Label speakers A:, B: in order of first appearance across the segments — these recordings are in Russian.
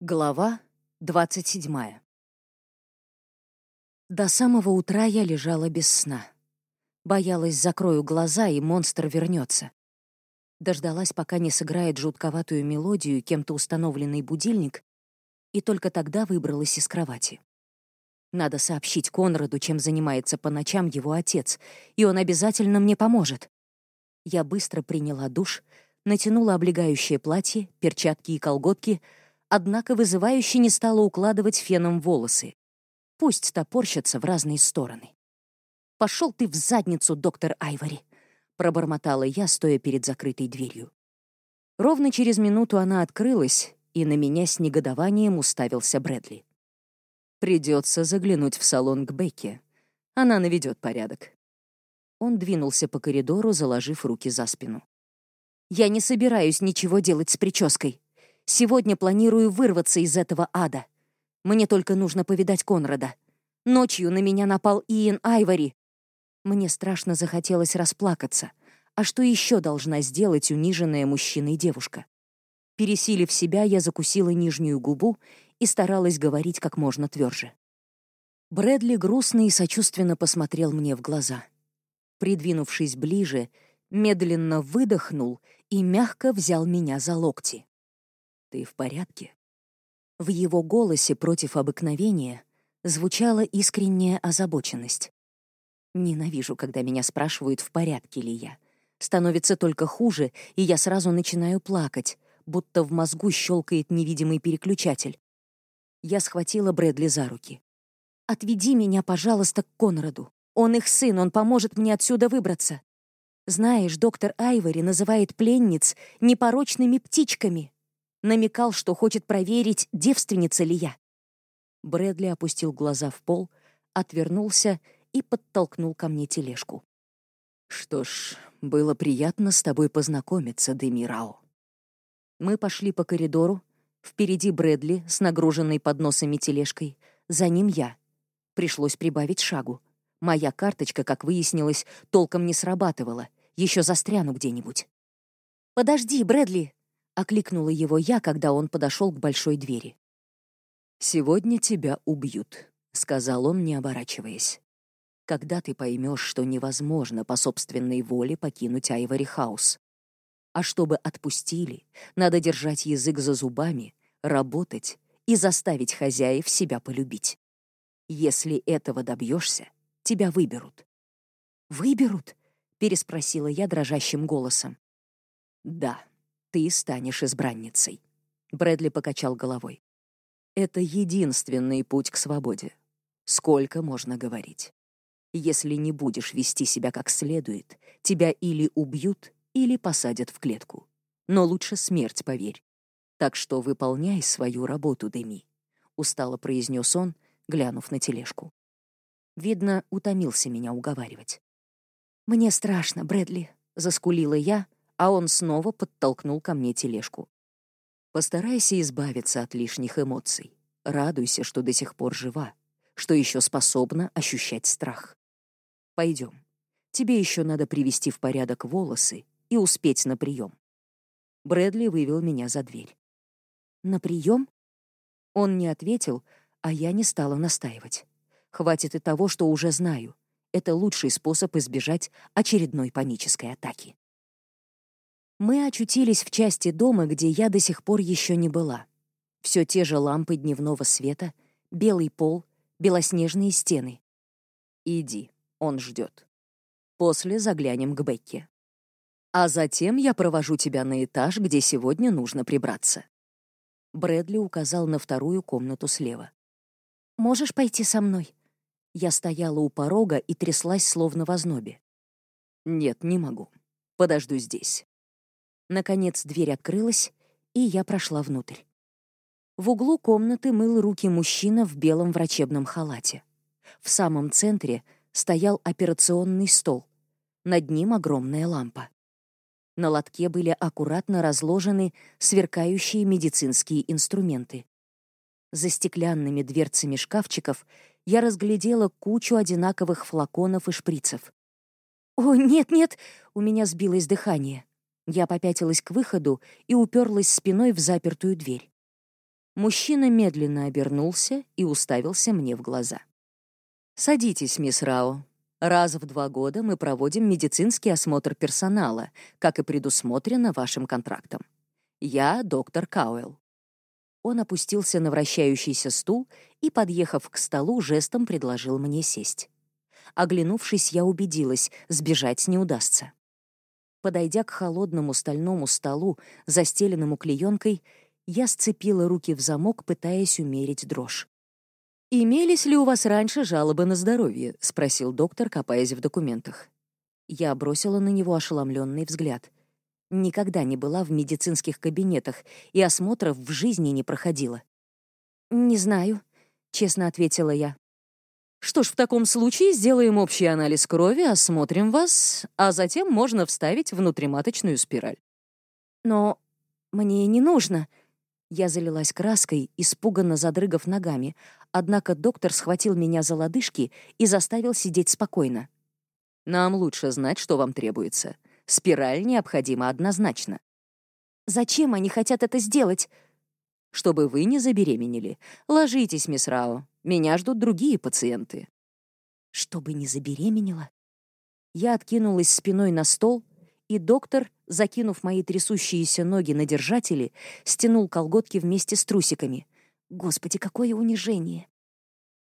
A: Глава 27. До самого утра я лежала без сна. Боялась, закрою глаза, и монстр вернется. Дождалась, пока не сыграет жутковатую мелодию кем-то установленный будильник, и только тогда выбралась из кровати. Надо сообщить Конраду, чем занимается по ночам его отец, и он обязательно мне поможет. Я быстро приняла душ, натянула облегающее платье, перчатки и колготки — однако вызывающе не стала укладывать феном волосы. Пусть топорщатся в разные стороны. «Пошел ты в задницу, доктор Айвори!» — пробормотала я, стоя перед закрытой дверью. Ровно через минуту она открылась, и на меня с негодованием уставился Брэдли. Придется заглянуть в салон к Бекке. Она наведет порядок. Он двинулся по коридору, заложив руки за спину. «Я не собираюсь ничего делать с прической», Сегодня планирую вырваться из этого ада. Мне только нужно повидать Конрада. Ночью на меня напал Иэн Айвори. Мне страшно захотелось расплакаться. А что еще должна сделать униженная мужчиной девушка? Пересилив себя, я закусила нижнюю губу и старалась говорить как можно тверже. Брэдли грустно и сочувственно посмотрел мне в глаза. Придвинувшись ближе, медленно выдохнул и мягко взял меня за локти. «Ты в порядке?» В его голосе против обыкновения звучала искренняя озабоченность. Ненавижу, когда меня спрашивают, в порядке ли я. Становится только хуже, и я сразу начинаю плакать, будто в мозгу щелкает невидимый переключатель. Я схватила Брэдли за руки. «Отведи меня, пожалуйста, к Конраду. Он их сын, он поможет мне отсюда выбраться. Знаешь, доктор Айвори называет пленниц непорочными птичками намекал, что хочет проверить, девственница ли я. Брэдли опустил глаза в пол, отвернулся и подтолкнул ко мне тележку. «Что ж, было приятно с тобой познакомиться, Демирао». Мы пошли по коридору, впереди Брэдли с нагруженной подносами тележкой, за ним я. Пришлось прибавить шагу. Моя карточка, как выяснилось, толком не срабатывала, еще застряну где-нибудь. «Подожди, Брэдли!» Окликнула его я, когда он подошел к большой двери. «Сегодня тебя убьют», — сказал он, не оборачиваясь. «Когда ты поймешь, что невозможно по собственной воле покинуть Айвори Хаус. А чтобы отпустили, надо держать язык за зубами, работать и заставить хозяев себя полюбить. Если этого добьешься, тебя выберут». «Выберут?» — переспросила я дрожащим голосом. «Да», ты станешь избранницей. Брэдли покачал головой. Это единственный путь к свободе. Сколько можно говорить? Если не будешь вести себя как следует, тебя или убьют, или посадят в клетку. Но лучше смерть, поверь. Так что выполняй свою работу, Деми, устало произнес он, глянув на тележку. Видно, утомился меня уговаривать. Мне страшно, Брэдли, заскулила я, а он снова подтолкнул ко мне тележку. Постарайся избавиться от лишних эмоций. Радуйся, что до сих пор жива, что еще способна ощущать страх. Пойдем. Тебе еще надо привести в порядок волосы и успеть на прием. Брэдли вывел меня за дверь. На прием? Он не ответил, а я не стала настаивать. Хватит и того, что уже знаю. Это лучший способ избежать очередной панической атаки. Мы очутились в части дома, где я до сих пор еще не была. Все те же лампы дневного света, белый пол, белоснежные стены. Иди, он ждет. После заглянем к Бекке. А затем я провожу тебя на этаж, где сегодня нужно прибраться. Брэдли указал на вторую комнату слева. «Можешь пойти со мной?» Я стояла у порога и тряслась, словно в ознобе. «Нет, не могу. Подожду здесь». Наконец дверь открылась, и я прошла внутрь. В углу комнаты мыл руки мужчина в белом врачебном халате. В самом центре стоял операционный стол. Над ним огромная лампа. На лотке были аккуратно разложены сверкающие медицинские инструменты. За стеклянными дверцами шкафчиков я разглядела кучу одинаковых флаконов и шприцев. «О, нет-нет!» — у меня сбилось дыхание. Я попятилась к выходу и уперлась спиной в запертую дверь. Мужчина медленно обернулся и уставился мне в глаза. «Садитесь, мисс Рао. Раз в два года мы проводим медицинский осмотр персонала, как и предусмотрено вашим контрактом. Я доктор Кауэлл». Он опустился на вращающийся стул и, подъехав к столу, жестом предложил мне сесть. Оглянувшись, я убедилась, сбежать не удастся. Подойдя к холодному стальному столу, застеленному клеенкой, я сцепила руки в замок, пытаясь умерить дрожь. «Имелись ли у вас раньше жалобы на здоровье?» — спросил доктор, копаясь в документах. Я бросила на него ошеломленный взгляд. Никогда не была в медицинских кабинетах и осмотров в жизни не проходила. «Не знаю», — честно ответила я. «Что ж, в таком случае сделаем общий анализ крови, осмотрим вас, а затем можно вставить внутриматочную спираль». «Но мне не нужно», я залилась краской, испуганно задрыгав ногами, однако доктор схватил меня за лодыжки и заставил сидеть спокойно. «Нам лучше знать, что вам требуется. Спираль необходима однозначно». «Зачем они хотят это сделать?» «Чтобы вы не забеременели. Ложитесь, мисс Рао. Меня ждут другие пациенты». «Чтобы не забеременела?» Я откинулась спиной на стол, и доктор, закинув мои трясущиеся ноги на держатели, стянул колготки вместе с трусиками. Господи, какое унижение!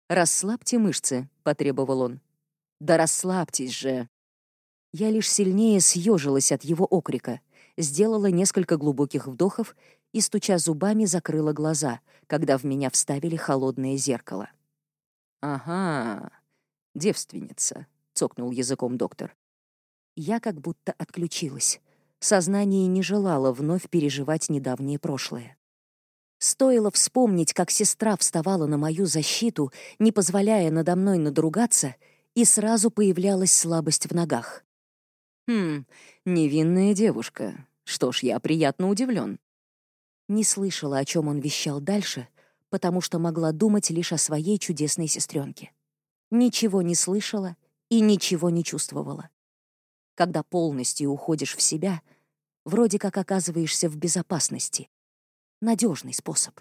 A: «Расслабьте мышцы», — потребовал он. «Да расслабьтесь же!» Я лишь сильнее съежилась от его окрика, сделала несколько глубоких вдохов и, стуча зубами, закрыла глаза, когда в меня вставили холодное зеркало. «Ага, девственница», — цокнул языком доктор. Я как будто отключилась. Сознание не желало вновь переживать недавнее прошлое. Стоило вспомнить, как сестра вставала на мою защиту, не позволяя надо мной надругаться, и сразу появлялась слабость в ногах. «Хм, невинная девушка. Что ж, я приятно удивлен. Не слышала, о чем он вещал дальше, потому что могла думать лишь о своей чудесной сестренке. Ничего не слышала и ничего не чувствовала. Когда полностью уходишь в себя, вроде как оказываешься в безопасности. Надежный способ.